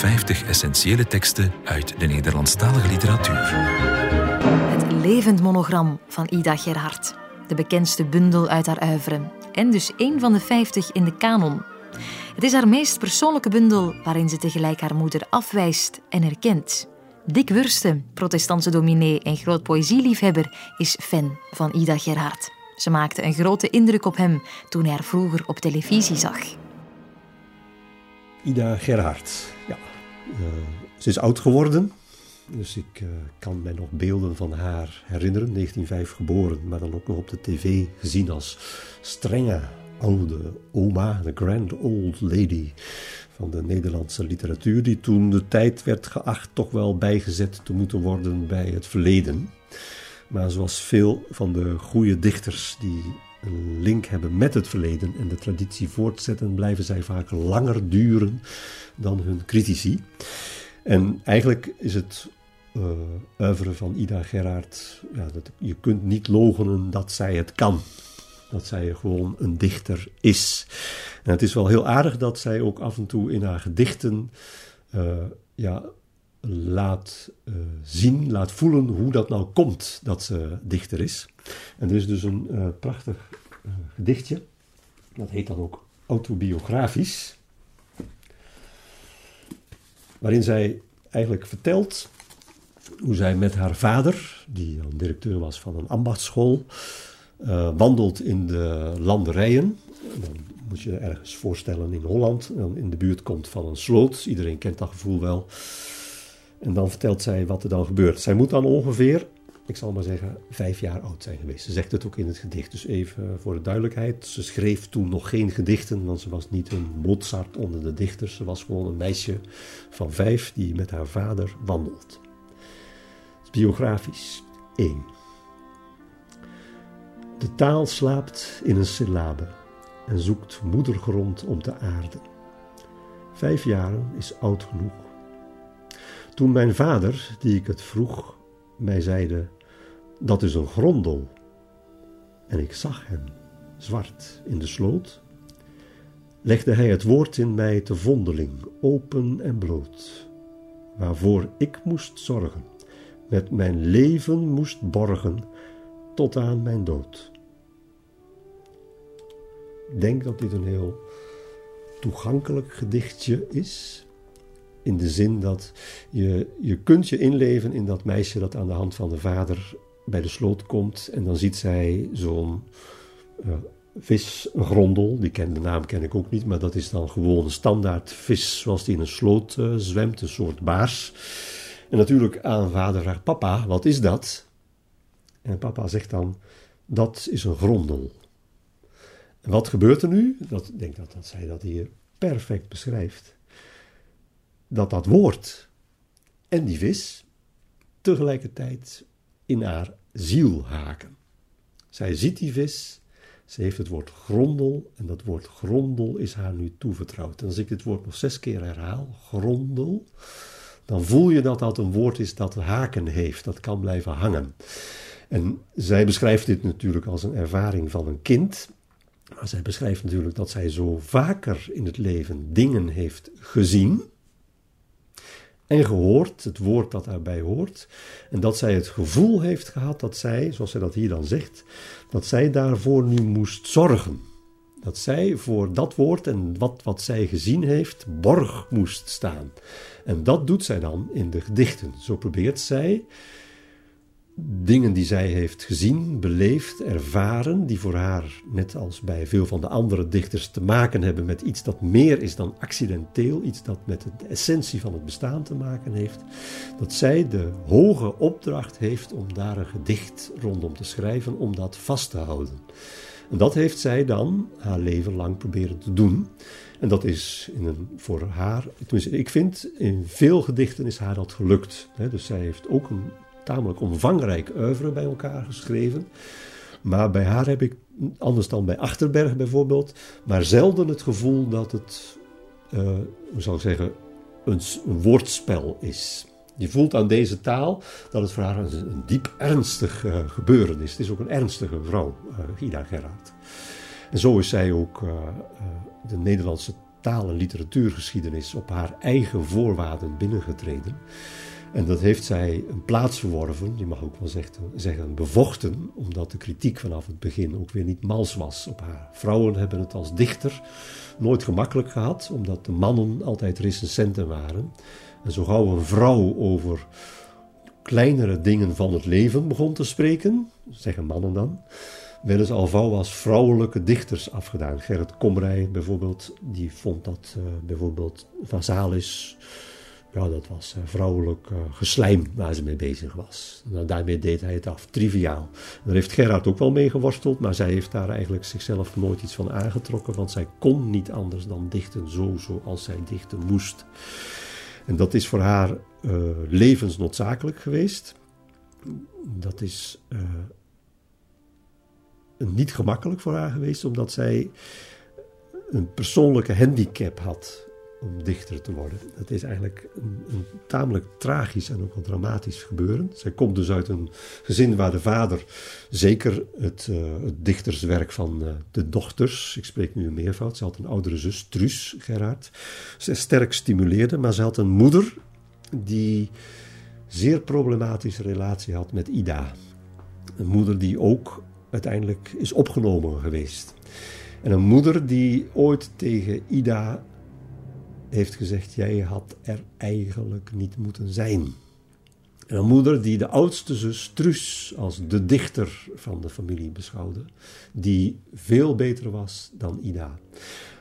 50 essentiële teksten uit de Nederlandstalige literatuur. Het levend monogram van Ida Gerhard. De bekendste bundel uit haar oeuvre. En dus één van de 50 in de kanon. Het is haar meest persoonlijke bundel waarin ze tegelijk haar moeder afwijst en herkent. Dick Wursten, protestantse dominee en groot poëzieliefhebber, is fan van Ida Gerhard. Ze maakte een grote indruk op hem toen hij haar vroeger op televisie zag. Ida Gerhard, ja. Uh, ze is oud geworden, dus ik uh, kan mij nog beelden van haar herinneren. 1905 geboren, maar dan ook nog op de tv gezien als strenge oude oma, de grand old lady van de Nederlandse literatuur, die toen de tijd werd geacht toch wel bijgezet te moeten worden bij het verleden. Maar zoals veel van de goede dichters die een link hebben met het verleden en de traditie voortzetten, blijven zij vaak langer duren dan hun critici. En eigenlijk is het uh, oeuvre van Ida Gerard, ja, dat, je kunt niet logenen dat zij het kan. Dat zij gewoon een dichter is. En het is wel heel aardig dat zij ook af en toe in haar gedichten uh, ja, laat uh, zien, laat voelen hoe dat nou komt dat ze dichter is. En er is dus een uh, prachtig uh, gedichtje, dat heet dan ook autobiografisch, waarin zij eigenlijk vertelt hoe zij met haar vader, die dan directeur was van een ambachtsschool, wandelt in de landerijen. Dan moet je je ergens voorstellen in Holland, dan in de buurt komt van een sloot. Iedereen kent dat gevoel wel. En dan vertelt zij wat er dan gebeurt. Zij moet dan ongeveer, ik zal maar zeggen, vijf jaar oud zijn geweest. Ze zegt het ook in het gedicht. Dus even voor de duidelijkheid. Ze schreef toen nog geen gedichten, want ze was niet een Mozart onder de dichters. Ze was gewoon een meisje van vijf die met haar vader wandelt. Biografisch 1. De taal slaapt in een syllabe en zoekt moedergrond om te aarden. Vijf jaren is oud genoeg toen mijn vader, die ik het vroeg, mij zeide: Dat is een grondel. En ik zag hem, zwart in de sloot, legde hij het woord in mij te vondeling, open en bloot, waarvoor ik moest zorgen, met mijn leven moest borgen, tot aan mijn dood. Ik denk dat dit een heel toegankelijk gedichtje is in de zin dat je, je kunt je inleven in dat meisje dat aan de hand van de vader bij de sloot komt. En dan ziet zij zo'n uh, vis, een grondel. Die ken, de naam ken ik ook niet, maar dat is dan gewoon een standaard vis zoals die in een sloot uh, zwemt, een soort baars. En natuurlijk aan vader vraagt, papa, wat is dat? En papa zegt dan, dat is een grondel. En wat gebeurt er nu? Dat, ik denk dat, dat zij dat hier perfect beschrijft dat dat woord en die vis tegelijkertijd in haar ziel haken. Zij ziet die vis, ze heeft het woord grondel en dat woord grondel is haar nu toevertrouwd. En als ik dit woord nog zes keer herhaal, grondel, dan voel je dat dat een woord is dat haken heeft, dat kan blijven hangen. En zij beschrijft dit natuurlijk als een ervaring van een kind. Maar zij beschrijft natuurlijk dat zij zo vaker in het leven dingen heeft gezien en gehoord, het woord dat daarbij hoort. En dat zij het gevoel heeft gehad dat zij, zoals zij dat hier dan zegt, dat zij daarvoor nu moest zorgen. Dat zij voor dat woord en wat, wat zij gezien heeft, borg moest staan. En dat doet zij dan in de gedichten. Zo probeert zij dingen die zij heeft gezien, beleefd, ervaren, die voor haar, net als bij veel van de andere dichters, te maken hebben met iets dat meer is dan accidenteel, iets dat met de essentie van het bestaan te maken heeft, dat zij de hoge opdracht heeft om daar een gedicht rondom te schrijven, om dat vast te houden. En dat heeft zij dan haar leven lang proberen te doen. En dat is in een, voor haar, tenminste, ik vind in veel gedichten is haar dat gelukt. Dus zij heeft ook een tamelijk omvangrijk oeuvre bij elkaar geschreven. Maar bij haar heb ik, anders dan bij Achterberg bijvoorbeeld, maar zelden het gevoel dat het, uh, hoe zal ik zeggen, een, woordspel is. Je voelt aan deze taal dat het voor haar een, diep ernstig uh, gebeuren is. Het is ook een ernstige vrouw, uh, Ida Gerard. En zo is zij ook de Nederlandse taal- en literatuurgeschiedenis op haar eigen voorwaarden binnengetreden. En dat heeft zij een plaats verworven, je mag ook wel zeggen bevochten, omdat de kritiek vanaf het begin ook weer niet mals was op haar. Vrouwen hebben het als dichter nooit gemakkelijk gehad, omdat de mannen altijd recensenten waren. En zo gauw een vrouw over kleinere dingen van het leven begon te spreken, zeggen mannen dan, werden ze al als vrouwelijke dichters afgedaan. Gerrit Komrij bijvoorbeeld, die vond dat uh, bijvoorbeeld Vasalis, ja, dat was uh, vrouwelijk uh, geslijm waar ze mee bezig was. Nou, daarmee deed hij het af, triviaal. Daar heeft Gerard ook wel mee geworsteld, maar zij heeft daar eigenlijk zichzelf nooit iets van aangetrokken, want zij kon niet anders dan dichten zo zoals zij dichten moest. En dat is voor haar uh, levensnoodzakelijk geweest. Dat is niet gemakkelijk voor haar geweest, omdat zij een persoonlijke handicap had om dichter te worden. Het is eigenlijk een, een, tamelijk tragisch en ook wel dramatisch gebeuren. Zij komt dus uit een gezin waar de vader zeker het, uh, het dichterswerk van uh, de dochters, ik spreek nu een meervoud, ze had een oudere zus, Truus Gerard, ze sterk stimuleerde, maar ze had een moeder die zeer problematische relatie had met Ida. Een moeder die ook uiteindelijk is opgenomen geweest. En een moeder die ooit tegen Ida heeft gezegd: Jij had er eigenlijk niet moeten zijn. En een moeder die de oudste zus Truus als de dichter van de familie beschouwde, die veel beter was dan Ida.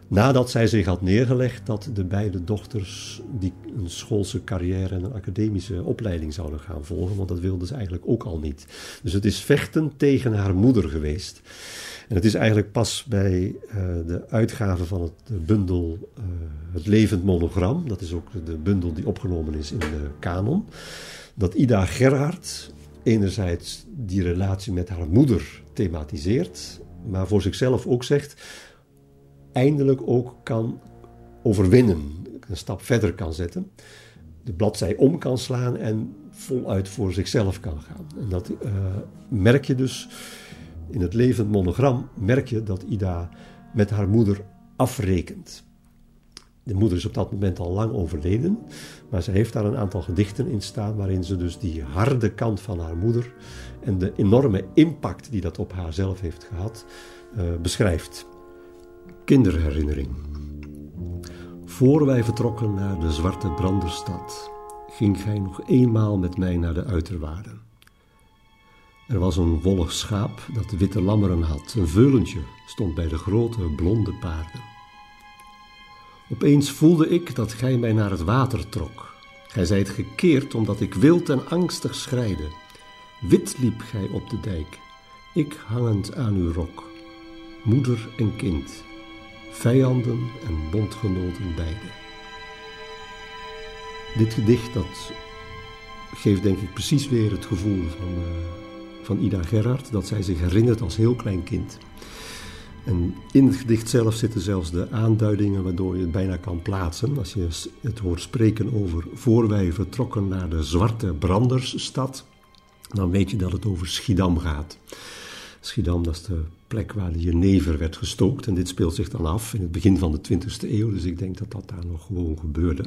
Nadat zij zich had neergelegd dat de beide dochters die een schoolse carrière en een academische opleiding zouden gaan volgen, want dat wilden ze eigenlijk ook al niet. Dus het is vechten tegen haar moeder geweest. En het is eigenlijk pas bij uh, de uitgave van het bundel uh, Het Levend Monogram, dat is ook de bundel die opgenomen is in de kanon, dat Ida Gerhard enerzijds die relatie met haar moeder thematiseert, maar voor zichzelf ook zegt, eindelijk ook kan overwinnen, een stap verder kan zetten, de bladzij om kan slaan en voluit voor zichzelf kan gaan. En dat uh, merk je dus in het levend monogram merk je dat Ida met haar moeder afrekent. De moeder is op dat moment al lang overleden, maar ze heeft daar een aantal gedichten in staan waarin ze dus die harde kant van haar moeder en de enorme impact die dat op haarzelf heeft gehad, uh, beschrijft. Kinderherinnering. Voor wij vertrokken naar de Zwarte Branderstad, ging gij nog eenmaal met mij naar de uiterwaarden. Er was een wollig schaap dat witte lammeren had. Een veulentje stond bij de grote blonde paarden. Opeens voelde ik dat gij mij naar het water trok. Gij zijt gekeerd omdat ik wild en angstig schreide. Wit liep gij op de dijk, ik hangend aan uw rok. Moeder en kind, vijanden en bondgenoten beide. Dit gedicht dat geeft denk ik precies weer het gevoel van... Uh, van Ida Gerhard, dat zij zich herinnert als heel klein kind. En in het gedicht zelf zitten zelfs de aanduidingen waardoor je het bijna kan plaatsen. Als je het hoort spreken over voor wij vertrokken naar de Zwarte Brandersstad, dan weet je dat het over Schiedam gaat. Schiedam, dat is de plek waar de jenever werd gestookt. En dit speelt zich dan af in het begin van de 20e eeuw, dus ik denk dat dat daar nog gewoon gebeurde.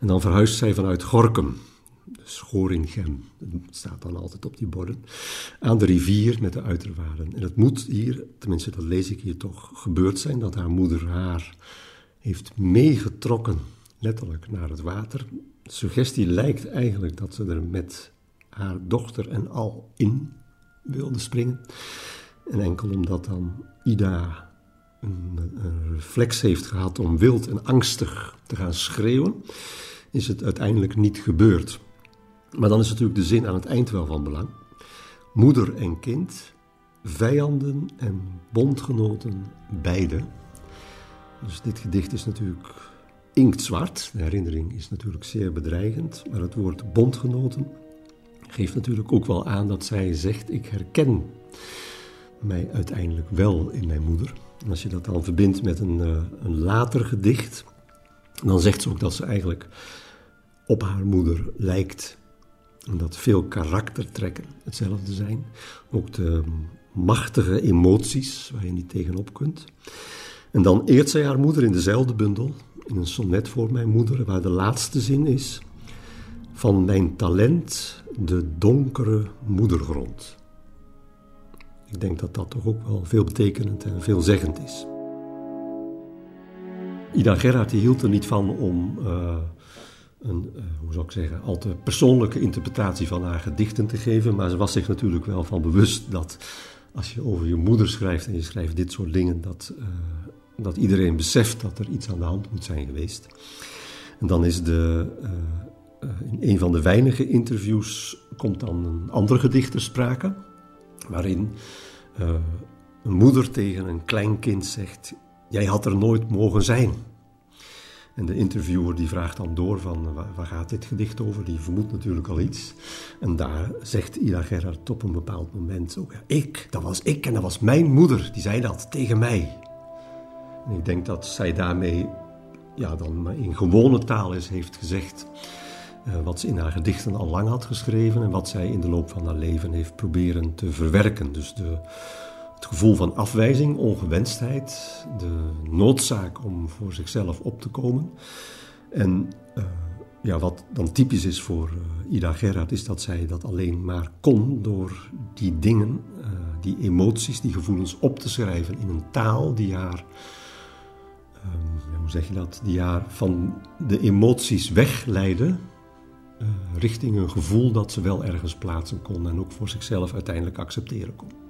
En dan verhuist zij vanuit Gorkum, Schoringem, staat dan altijd op die borden, aan de rivier met de uiterwaarden. En het moet hier, tenminste dat lees ik hier toch, gebeurd zijn dat haar moeder haar heeft meegetrokken, letterlijk naar het water. De suggestie lijkt eigenlijk dat ze er met haar dochter en al in wilde springen. En enkel omdat dan Ida een, een reflex heeft gehad om wild en angstig te gaan schreeuwen, is het uiteindelijk niet gebeurd. Maar dan is natuurlijk de zin aan het eind wel van belang. Moeder en kind, vijanden en bondgenoten, beide. Dus dit gedicht is natuurlijk inktzwart. De herinnering is natuurlijk zeer bedreigend. Maar het woord bondgenoten geeft natuurlijk ook wel aan dat zij zegt: Ik herken mij uiteindelijk wel in mijn moeder. En als je dat dan verbindt met een, uh, een later gedicht, dan zegt ze ook dat ze eigenlijk op haar moeder lijkt omdat veel karaktertrekken hetzelfde zijn. Ook de machtige emoties waar je niet tegenop kunt. En dan eert zij haar moeder in dezelfde bundel, in een sonnet voor mijn moeder, waar de laatste zin is: Van mijn talent de donkere moedergrond. Ik denk dat dat toch ook wel veelbetekenend en veelzeggend is. Ida Gerhard hield er niet van om uh, een, uh, hoe zou ik zeggen, al te persoonlijke interpretatie van haar gedichten te geven. Maar ze was zich natuurlijk wel van bewust dat als je over je moeder schrijft en je schrijft dit soort dingen, dat, uh, dat iedereen beseft dat er iets aan de hand moet zijn geweest. En dan is de, in een van de weinige interviews komt dan een andere gedicht ter sprake, waarin een moeder tegen een klein kind zegt: Jij had er nooit mogen zijn. En de interviewer die vraagt dan door van waar gaat dit gedicht over? Die vermoedt natuurlijk al iets. En daar zegt Ida Gerhard op een bepaald moment ook, ik, dat was ik en dat was mijn moeder, die zei dat tegen mij. En ik denk dat zij daarmee, ja dan in gewone taal is, heeft gezegd uh, wat ze in haar gedichten al lang had geschreven en wat zij in de loop van haar leven heeft proberen te verwerken. Dus de, het gevoel van afwijzing, ongewenstheid, de noodzaak om voor zichzelf op te komen. En uh, ja, wat dan typisch is voor uh, Ida Gerhard, is dat zij dat alleen maar kon door die dingen, uh, die emoties, die gevoelens op te schrijven in een taal die haar, hoe zeg je dat, die haar van de emoties wegleidde. richting een gevoel dat ze wel ergens plaatsen kon en ook voor zichzelf uiteindelijk accepteren kon.